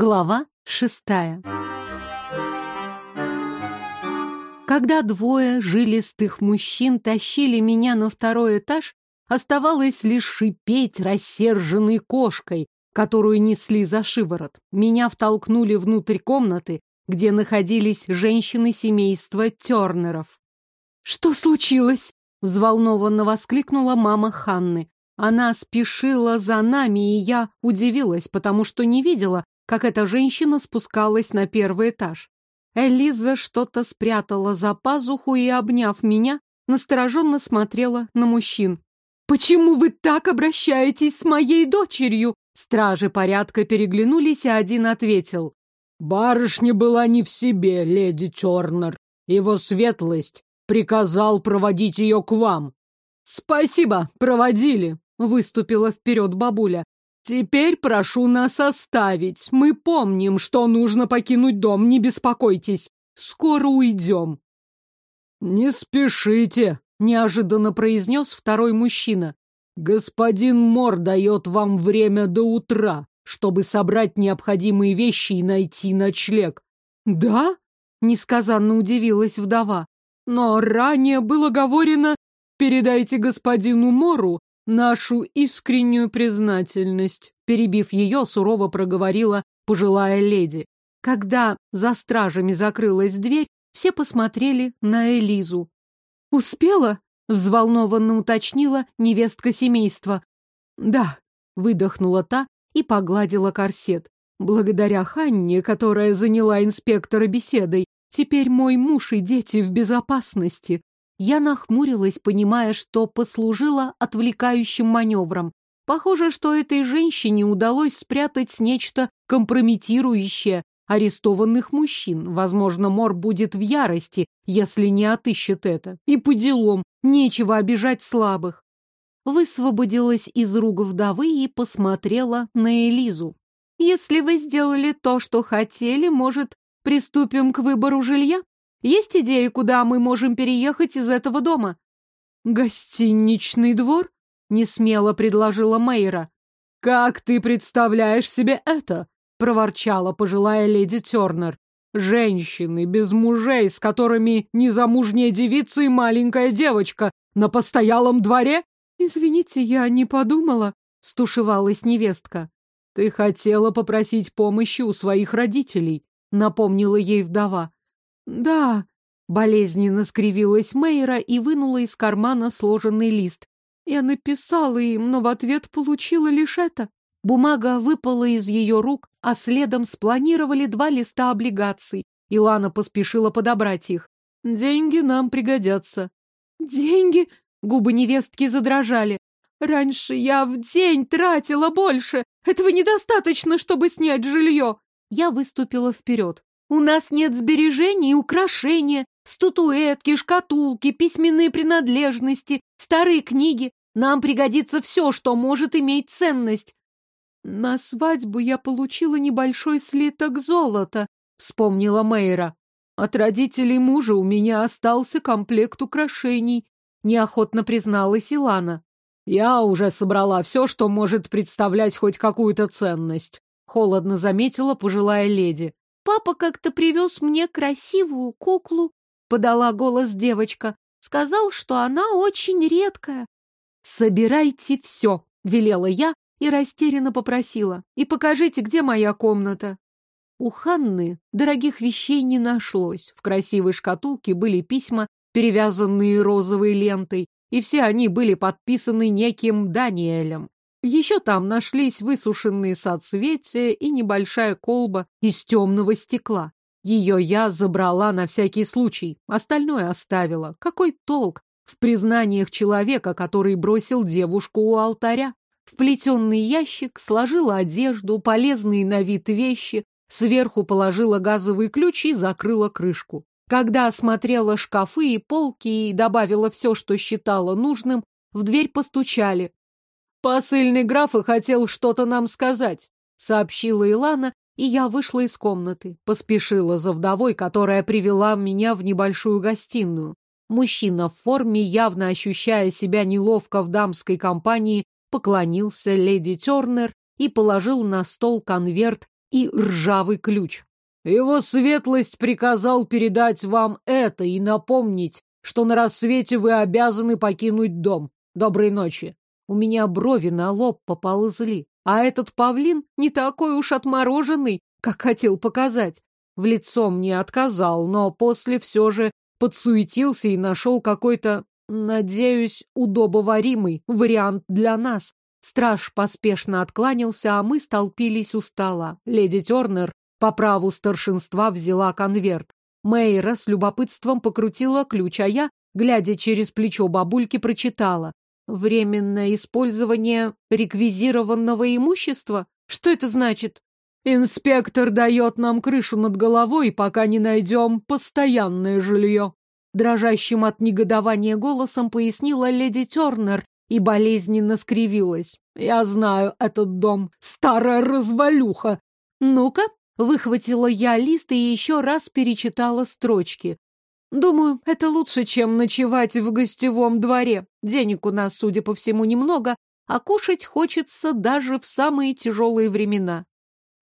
Глава шестая Когда двое жилистых мужчин тащили меня на второй этаж, оставалось лишь шипеть рассерженной кошкой, которую несли за шиворот. Меня втолкнули внутрь комнаты, где находились женщины семейства Тернеров. «Что случилось?» — взволнованно воскликнула мама Ханны. Она спешила за нами, и я удивилась, потому что не видела, как эта женщина спускалась на первый этаж. Элиза что-то спрятала за пазуху и, обняв меня, настороженно смотрела на мужчин. «Почему вы так обращаетесь с моей дочерью?» Стражи порядка переглянулись, и один ответил. «Барышня была не в себе, леди Тернер. Его светлость приказал проводить ее к вам». «Спасибо, проводили», — выступила вперед бабуля. «Теперь прошу нас оставить. Мы помним, что нужно покинуть дом, не беспокойтесь. Скоро уйдем». «Не спешите», — неожиданно произнес второй мужчина. «Господин Мор дает вам время до утра, чтобы собрать необходимые вещи и найти ночлег». «Да?» — несказанно удивилась вдова. «Но ранее было говорено, передайте господину Мору, нашу искреннюю признательность, перебив ее, сурово проговорила пожилая леди. Когда за стражами закрылась дверь, все посмотрели на Элизу. «Успела?» — взволнованно уточнила невестка семейства. «Да», — выдохнула та и погладила корсет. «Благодаря Ханне, которая заняла инспектора беседой, теперь мой муж и дети в безопасности. Я нахмурилась, понимая, что послужила отвлекающим маневром. Похоже, что этой женщине удалось спрятать нечто компрометирующее арестованных мужчин. Возможно, Мор будет в ярости, если не отыщет это. И по делам, нечего обижать слабых. Высвободилась из рук вдовы и посмотрела на Элизу. «Если вы сделали то, что хотели, может, приступим к выбору жилья?» Есть идеи, куда мы можем переехать из этого дома? Гостиничный двор? Несмело предложила Мейра. Как ты представляешь себе это? Проворчала пожилая леди Тернер. Женщины без мужей, с которыми незамужняя девица и маленькая девочка на постоялом дворе? Извините, я не подумала, стушевалась невестка. Ты хотела попросить помощи у своих родителей, напомнила ей вдова. «Да», — болезненно скривилась Мейра и вынула из кармана сложенный лист. «Я написала им, но в ответ получила лишь это». Бумага выпала из ее рук, а следом спланировали два листа облигаций. Илана поспешила подобрать их. «Деньги нам пригодятся». «Деньги?» — губы невестки задрожали. «Раньше я в день тратила больше. Этого недостаточно, чтобы снять жилье». Я выступила вперед. У нас нет сбережений и украшения, статуэтки, шкатулки, письменные принадлежности, старые книги. Нам пригодится все, что может иметь ценность. На свадьбу я получила небольшой слиток золота, вспомнила Мейра. От родителей мужа у меня остался комплект украшений, неохотно призналась Илана. Я уже собрала все, что может представлять хоть какую-то ценность, холодно заметила пожилая леди. Папа как-то привез мне красивую куклу, подала голос девочка. Сказал, что она очень редкая. Собирайте все, велела я и растерянно попросила. И покажите, где моя комната. У Ханны дорогих вещей не нашлось. В красивой шкатулке были письма, перевязанные розовой лентой, и все они были подписаны неким Даниэлем. Еще там нашлись высушенные соцветия и небольшая колба из темного стекла. Ее я забрала на всякий случай, остальное оставила. Какой толк в признаниях человека, который бросил девушку у алтаря? В плетенный ящик сложила одежду, полезные на вид вещи, сверху положила газовый ключ и закрыла крышку. Когда осмотрела шкафы и полки и добавила все, что считала нужным, в дверь постучали. «Посыльный графа хотел что-то нам сказать», — сообщила Илана, и я вышла из комнаты, поспешила за вдовой, которая привела меня в небольшую гостиную. Мужчина в форме, явно ощущая себя неловко в дамской компании, поклонился леди Тернер и положил на стол конверт и ржавый ключ. Его светлость приказал передать вам это и напомнить, что на рассвете вы обязаны покинуть дом. Доброй ночи. У меня брови на лоб поползли, а этот павлин не такой уж отмороженный, как хотел показать. В лицо мне отказал, но после все же подсуетился и нашел какой-то, надеюсь, удобоваримый вариант для нас. Страж поспешно откланялся, а мы столпились у стола. Леди Тернер по праву старшинства взяла конверт. Мейра с любопытством покрутила ключ, а я, глядя через плечо бабульки, прочитала. Временное использование реквизированного имущества? Что это значит? Инспектор дает нам крышу над головой, пока не найдем постоянное жилье. Дрожащим от негодования голосом пояснила леди Тернер и болезненно скривилась. Я знаю этот дом. Старая развалюха. Ну-ка, выхватила я лист и еще раз перечитала строчки. Думаю, это лучше, чем ночевать в гостевом дворе. Денег у нас, судя по всему, немного, а кушать хочется даже в самые тяжелые времена.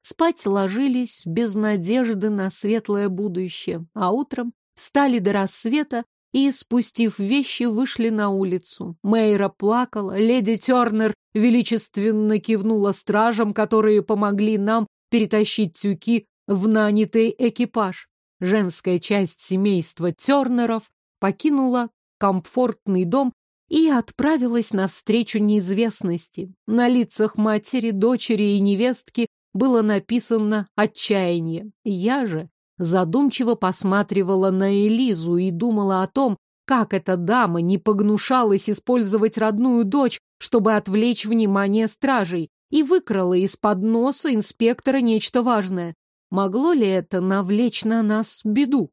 Спать ложились без надежды на светлое будущее, а утром встали до рассвета и, спустив вещи, вышли на улицу. Мейра плакала, леди Тернер величественно кивнула стражам, которые помогли нам перетащить тюки в нанятый экипаж. Женская часть семейства Тернеров покинула комфортный дом и отправилась навстречу неизвестности. На лицах матери, дочери и невестки было написано «отчаяние». Я же задумчиво посматривала на Элизу и думала о том, как эта дама не погнушалась использовать родную дочь, чтобы отвлечь внимание стражей, и выкрала из-под носа инспектора нечто важное. Могло ли это навлечь на нас беду?